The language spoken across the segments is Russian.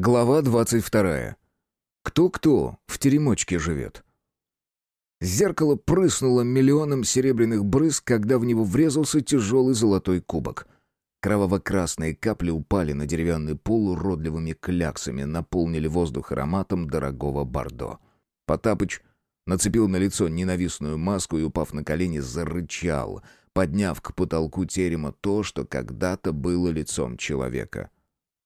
Глава двадцать вторая. Кто-кто в теремочке живет? Зеркало прыснуло миллионом серебряных брызг, когда в него врезался тяжелый золотой кубок. Кроваво-красные капли упали на деревянный пол уродливыми кляксами, наполнили воздух ароматом дорогого бордо. Потапыч нацепил на лицо ненавистную маску и, упав на колени, зарычал, подняв к потолку терема то, что когда-то было лицом человека.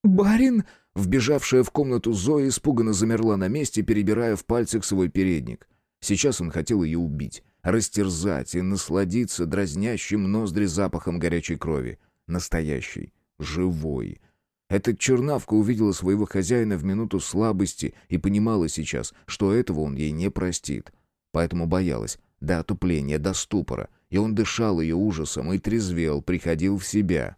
«Барин!» Вбежавшая в комнату Зоя испуганно замерла на месте, перебирая в пальцах свой передник. Сейчас он хотел ее убить, растерзать и насладиться дразнящим ноздри запахом горячей крови. Настоящий, живой. Эта чернавка увидела своего хозяина в минуту слабости и понимала сейчас, что этого он ей не простит. Поэтому боялась до отупления, до ступора, и он дышал ее ужасом и трезвел, приходил в себя.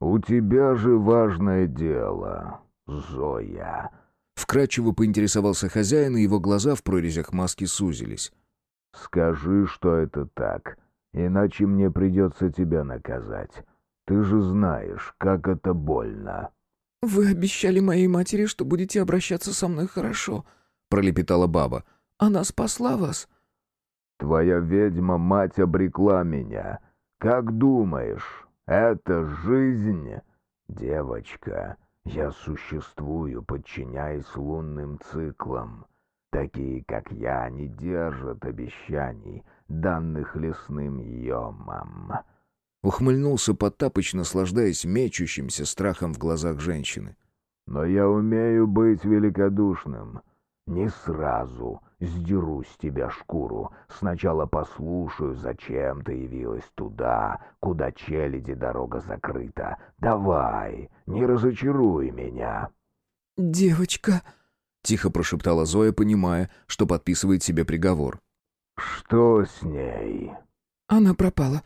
«У тебя же важное дело», Зоя!» Вкратчиво поинтересовался хозяин, и его глаза в прорезях маски сузились. «Скажи, что это так, иначе мне придется тебя наказать. Ты же знаешь, как это больно». «Вы обещали моей матери, что будете обращаться со мной хорошо», — пролепетала баба. «Она спасла вас». «Твоя ведьма-мать обрекла меня. Как думаешь, это жизнь, девочка?» Я существую, подчиняясь лунным циклам. Такие, как я, не держат обещаний, данных лесным йомам». Ухмыльнулся Потапыч, наслаждаясь мечущимся страхом в глазах женщины. «Но я умею быть великодушным. Не сразу сдеру с тебя шкуру. Сначала послушаю, зачем ты явилась туда, куда челяди дорога закрыта. Давай, не разочаруй меня». «Девочка», — тихо прошептала Зоя, понимая, что подписывает себе приговор. «Что с ней?» «Она пропала.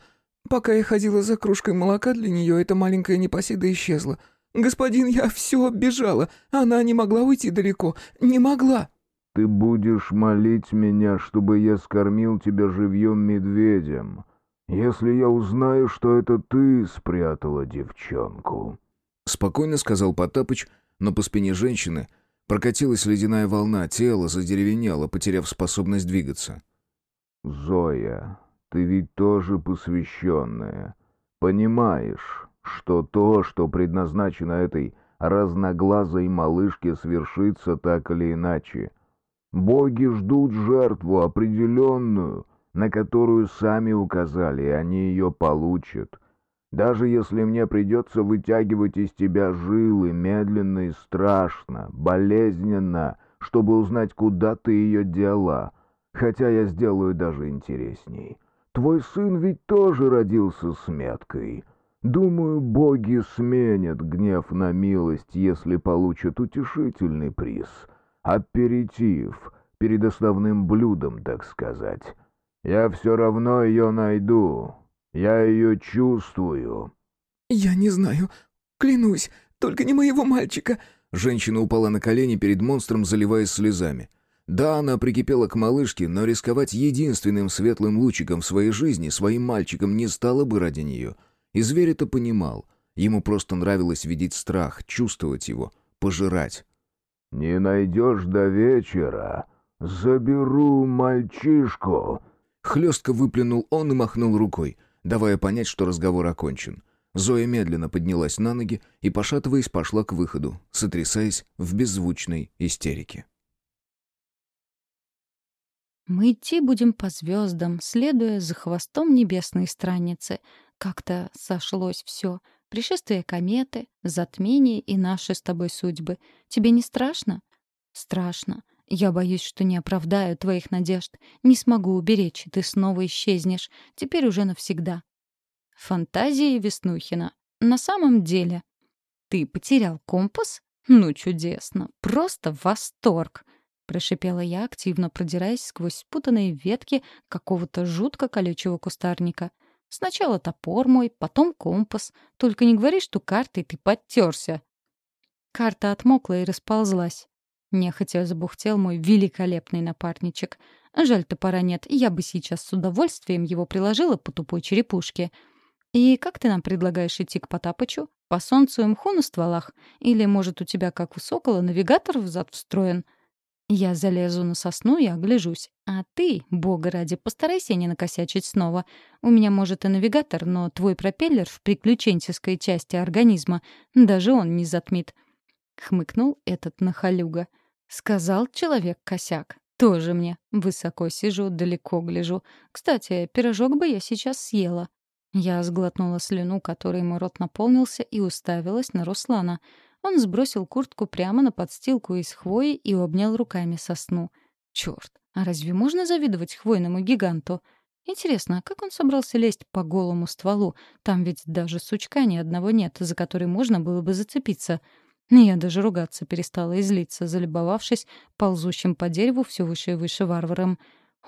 Пока я ходила за кружкой молока для нее, эта маленькая непоседа исчезла. «Господин, я все оббежала. Она не могла уйти далеко. Не могла». «Ты будешь молить меня, чтобы я скормил тебя живьем медведем, если я узнаю, что это ты спрятала девчонку». Спокойно сказал Потапыч, но по спине женщины прокатилась ледяная волна, тело задеревенело, потеряв способность двигаться. «Зоя, ты ведь тоже посвященная. Понимаешь, что то, что предназначено этой разноглазой малышке, свершится так или иначе. Боги ждут жертву определенную, на которую сами указали, и они ее получат. Даже если мне придется вытягивать из тебя жилы медленно и страшно, болезненно, чтобы узнать, куда ты ее дела, хотя я сделаю даже интересней. Твой сын ведь тоже родился с меткой». Думаю, боги сменят гнев на милость, если получат утешительный приз. Аперитив, перед основным блюдом, так сказать. Я все равно ее найду. Я ее чувствую». «Я не знаю. Клянусь, только не моего мальчика». Женщина упала на колени перед монстром, заливаясь слезами. Да, она прикипела к малышке, но рисковать единственным светлым лучиком в своей жизни, своим мальчиком, не стала бы ради нее — и зверь это понимал. Ему просто нравилось видеть страх, чувствовать его, пожирать. «Не найдешь до вечера, заберу мальчишку!» Хлестко выплюнул он и махнул рукой, давая понять, что разговор окончен. Зоя медленно поднялась на ноги и, пошатываясь, пошла к выходу, сотрясаясь в беззвучной истерике. Мы идти будем по звездам, следуя за хвостом небесной страницы — как-то сошлось все. Пришествие кометы, затмение и наши с тобой судьбы. Тебе не страшно? Страшно. Я боюсь, что не оправдаю твоих надежд. Не смогу уберечь, и ты снова исчезнешь. Теперь уже навсегда. Фантазии Веснухина. На самом деле. Ты потерял компас? Ну, чудесно. Просто восторг. Прошипела я, активно продираясь сквозь спутанные ветки какого-то жутко колючего кустарника — Сначала топор мой, потом компас. Только не говори, что картой ты подтерся. Карта отмокла и расползлась. Нехотя забухтел мой великолепный напарничек. Жаль, топора нет, я бы сейчас с удовольствием его приложила по тупой черепушке. «И как ты нам предлагаешь идти к Потапычу? По солнцу и мху на стволах? Или, может, у тебя, как у сокола, навигатор взад встроен?» Я залезу на сосну и огляжусь. А ты, бога ради, постарайся не накосячить снова. У меня, может, и навигатор, но твой пропеллер в приключенческой части организма даже он не затмит. Хмыкнул этот нахалюга. Сказал человек-косяк. Тоже мне. Высоко сижу, далеко гляжу. Кстати, пирожок бы я сейчас съела. Я сглотнула слюну, которой мой рот наполнился, и уставилась на Руслана — он сбросил куртку прямо на подстилку из хвои и обнял руками сосну. Черт, а разве можно завидовать хвойному гиганту? Интересно, а как он собрался лезть по голому стволу? Там ведь даже сучка ни одного нет, за который можно было бы зацепиться. Я даже ругаться перестала и злиться, залюбовавшись ползущим по дереву все выше и выше варваром.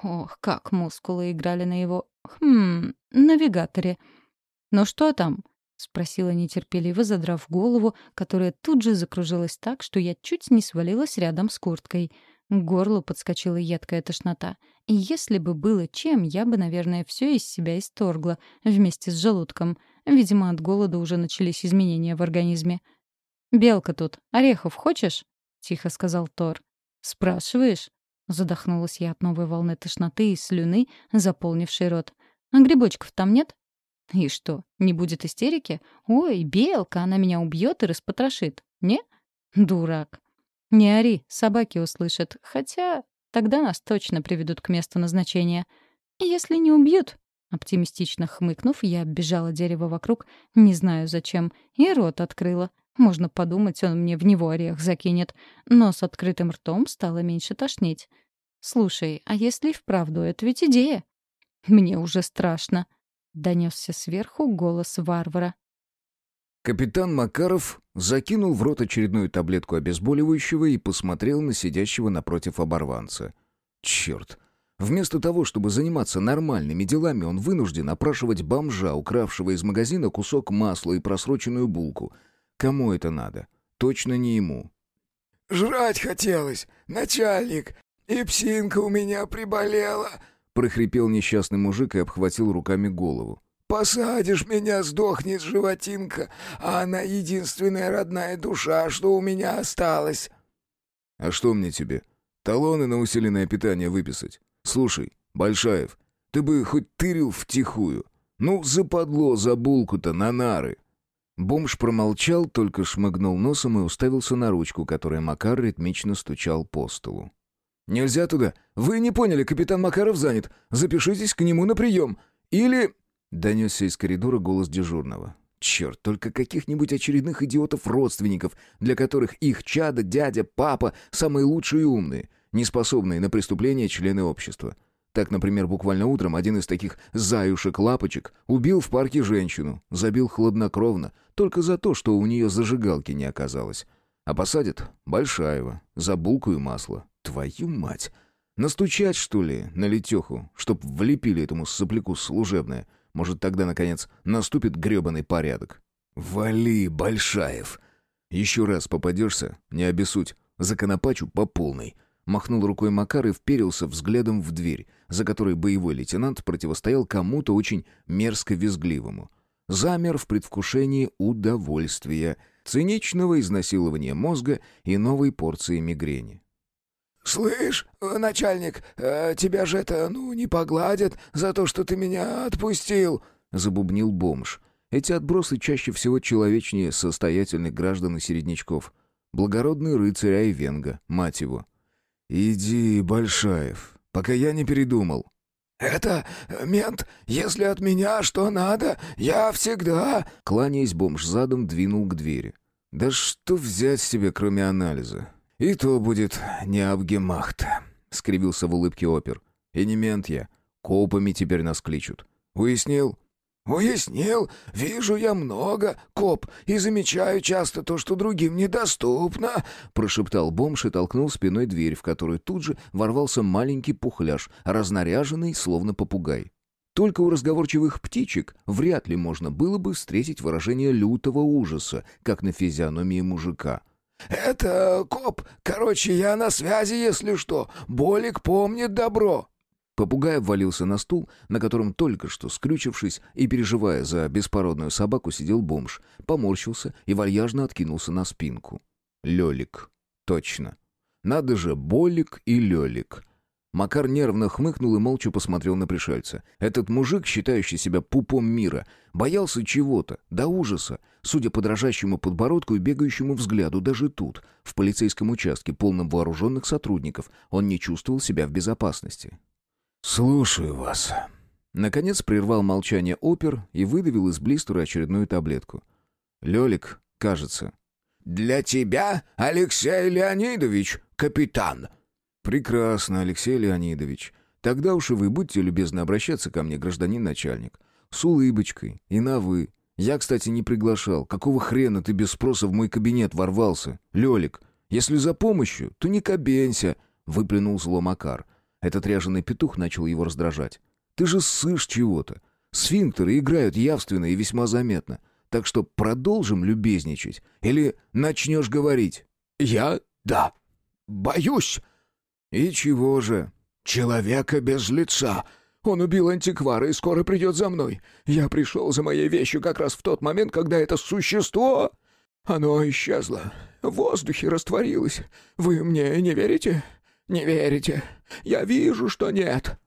Ох, как мускулы играли на его... Хм... навигаторе. «Ну что там?» — спросила нетерпеливо, задрав голову, которая тут же закружилась так, что я чуть не свалилась рядом с курткой. К горлу подскочила едкая тошнота. И если бы было чем, я бы, наверное, все из себя исторгла, вместе с желудком. Видимо, от голода уже начались изменения в организме. «Белка тут. Орехов хочешь?» — тихо сказал Тор. «Спрашиваешь?» Задохнулась я от новой волны тошноты и слюны, заполнившей рот. «А грибочков там нет?» И что, не будет истерики? Ой, белка, она меня убьет и распотрошит. Не? Дурак. Не ори, собаки услышат. Хотя тогда нас точно приведут к месту назначения. Если не убьют, Оптимистично хмыкнув, я оббежала дерево вокруг, не знаю зачем, и рот открыла. Можно подумать, он мне в него орех закинет. Но с открытым ртом стало меньше тошнить. «Слушай, а если вправду, это ведь идея?» «Мне уже страшно», — донесся сверху голос варвара. Капитан Макаров закинул в рот очередную таблетку обезболивающего и посмотрел на сидящего напротив оборванца. Черт! Вместо того, чтобы заниматься нормальными делами, он вынужден опрашивать бомжа, укравшего из магазина кусок масла и просроченную булку. Кому это надо? Точно не ему. «Жрать хотелось, начальник, и псинка у меня приболела», прохрипел несчастный мужик и обхватил руками голову. «Посадишь меня, сдохнет животинка, а она единственная родная душа, что у меня осталась». «А что мне тебе? Талоны на усиленное питание выписать? Слушай, Большаев, ты бы хоть тырил втихую. Ну, западло за булку-то на нары». Бомж промолчал, только шмыгнул носом и уставился на ручку, которой Макар ритмично стучал по столу. «Нельзя туда. Вы не поняли, капитан Макаров занят. Запишитесь к нему на прием. Или...» Донесся из коридора голос дежурного. Черт, только каких-нибудь очередных идиотов-родственников, для которых их чада, дядя, папа — самые лучшие и умные, неспособные на преступления члены общества. Так, например, буквально утром один из таких заюшек-лапочек убил в парке женщину, забил хладнокровно, только за то, что у нее зажигалки не оказалось. А посадят Большаева за булку и масло. Твою мать! Настучать, что ли, на летеху, чтоб влепили этому сопляку служебное? Может, тогда, наконец, наступит гребаный порядок? Вали, Большаев! Еще раз попадешься, не обессудь, законопачу по полной. Махнул рукой Макар и вперился взглядом в дверь, за которой боевой лейтенант противостоял кому-то очень мерзко-визгливому. Замер в предвкушении удовольствия, циничного изнасилования мозга и новой порции мигрени. «Слышь, начальник, э, тебя же это, ну, не погладят за то, что ты меня отпустил», — забубнил бомж. Эти отбросы чаще всего человечнее состоятельных граждан и середнячков. Благородный рыцарь Айвенга, мать его. «Иди, Большаев, пока я не передумал». «Это, мент, если от меня что надо, я всегда...» Кланяясь, бомж задом двинул к двери. «Да что взять себе, кроме анализа? «И то будет не Абгемахт», — скривился в улыбке опер. «И не мент я. Копами теперь нас кличут. Уяснил?» «Уяснил. Вижу я много, коп, и замечаю часто то, что другим недоступно», — прошептал бомж и толкнул спиной дверь, в которую тут же ворвался маленький пухляж, разнаряженный, словно попугай. Только у разговорчивых птичек вряд ли можно было бы встретить выражение лютого ужаса, как на физиономии мужика. «Это коп. Короче, я на связи, если что. Болик помнит добро». Попугай обвалился на стул, на котором только что, скрючившись и переживая за беспородную собаку, сидел бомж, поморщился и вальяжно откинулся на спинку. Лёлик. Точно. Надо же, Болик и Лёлик. Макар нервно хмыкнул и молча посмотрел на пришельца. Этот мужик, считающий себя пупом мира, боялся чего-то, до ужаса. Судя по дрожащему подбородку и бегающему взгляду, даже тут, в полицейском участке, полном вооруженных сотрудников, он не чувствовал себя в безопасности. «Слушаю вас». Наконец прервал молчание опер и выдавил из блистера очередную таблетку. Лёлик, кажется. «Для тебя, Алексей Леонидович, капитан!» «Прекрасно, Алексей Леонидович. Тогда уж и вы будьте любезны обращаться ко мне, гражданин начальник. С улыбочкой и на «вы». Я, кстати, не приглашал. Какого хрена ты без спроса в мой кабинет ворвался? Лёлик, если за помощью, то не кабенься!» — выплюнул зло Макар. Этот ряженый петух начал его раздражать. «Ты же ссышь чего-то. Сфинктеры играют явственно и весьма заметно. Так что продолжим любезничать. Или начнешь говорить?» «Я? Да. Боюсь». «И чего же?» «Человека без лица. Он убил антиквара и скоро придет за мной. Я пришел за моей вещью как раз в тот момент, когда это существо... Оно исчезло. В воздухе растворилось. Вы мне не верите?» «Не верите? Я вижу, что нет».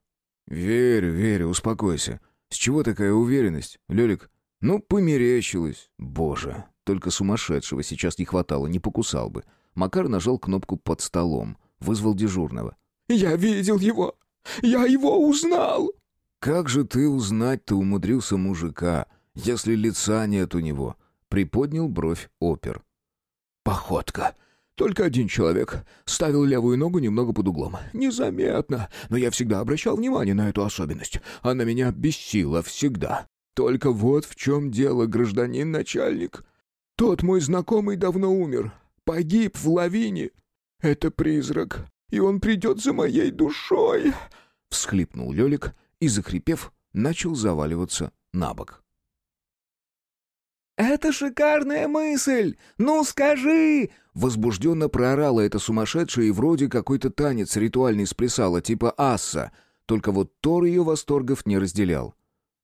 «Верю, верю, успокойся. С чего такая уверенность, Лёлик? Ну, померещилось. Боже, только сумасшедшего сейчас не хватало, не покусал бы». Макар нажал кнопку под столом, вызвал дежурного. «Я видел его! Я его узнал!» «Как же ты узнать-то умудрился мужика, если лица нет у него?» Приподнял бровь опер. «Походка. Только один человек ставил левую ногу немного под углом. Незаметно, но я всегда обращал внимание на эту особенность. Она меня бесила всегда. Только вот в чем дело, гражданин начальник. Тот мой знакомый давно умер. Погиб в лавине. Это призрак, и он придет за моей душой. Всхлипнул Лёлик и, захрипев, начал заваливаться на бок. «Это шикарная мысль! Ну скажи!» Возбужденно проорала эта сумасшедшая и вроде какой-то танец ритуальный сплясала, типа асса. Только вот Тор ее восторгов не разделял.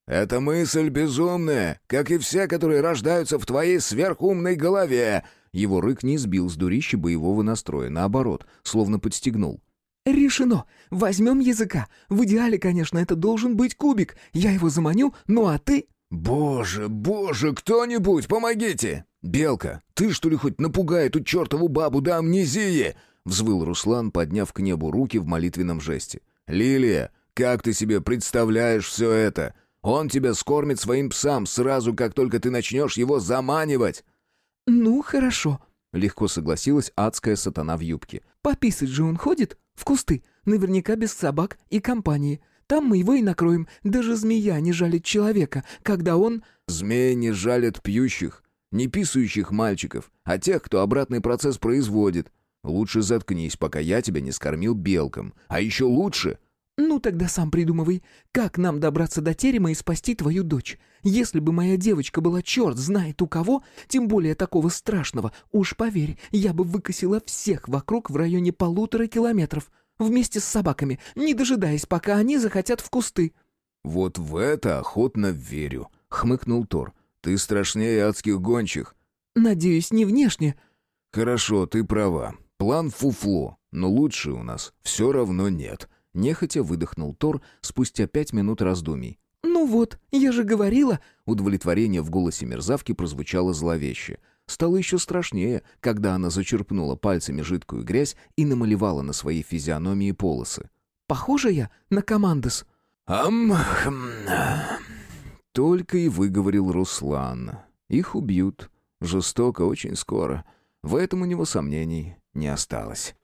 «Эта мысль безумная, как и все, которые рождаются в твоей сверхумной голове!» Его рык не сбил с дурища боевого настроя, наоборот, словно подстегнул. «Решено! Возьмем языка. В идеале, конечно, это должен быть кубик. Я его заманю, ну а ты...» «Боже, боже, кто-нибудь, помогите!» «Белка, ты что ли хоть напугай эту чертову бабу до амнезии?» — взвыл Руслан, подняв к небу руки в молитвенном жесте. «Лилия, как ты себе представляешь все это? Он тебя скормит своим псам сразу, как только ты начнешь его заманивать!» «Ну, хорошо», — легко согласилась адская сатана в юбке. «Пописать же он ходит в кусты, наверняка без собак и компании. Там мы его и накроем. Даже змея не жалит человека, когда он...» «Змеи не жалят пьющих, не писающих мальчиков, а тех, кто обратный процесс производит. Лучше заткнись, пока я тебя не скормил белком. А еще лучше...» «Ну тогда сам придумывай, как нам добраться до терема и спасти твою дочь. Если бы моя девочка была черт знает у кого, тем более такого страшного, уж поверь, я бы выкосила всех вокруг в районе полутора километров вместе с собаками, не дожидаясь, пока они захотят в кусты». «Вот в это охотно верю», — хмыкнул Тор. «Ты страшнее адских гончих». «Надеюсь, не внешне». «Хорошо, ты права. План фуфло, но лучше у нас все равно нет». Нехотя выдохнул Тор спустя пять минут раздумий. «Ну вот, я же говорила...» Удовлетворение в голосе мерзавки прозвучало зловеще. Стало еще страшнее, когда она зачерпнула пальцами жидкую грязь и намалевала на своей физиономии полосы. «Похожа я на командос?» «Ам... Только и выговорил Руслан. Их убьют. Жестоко, очень скоро. В этом у него сомнений не осталось.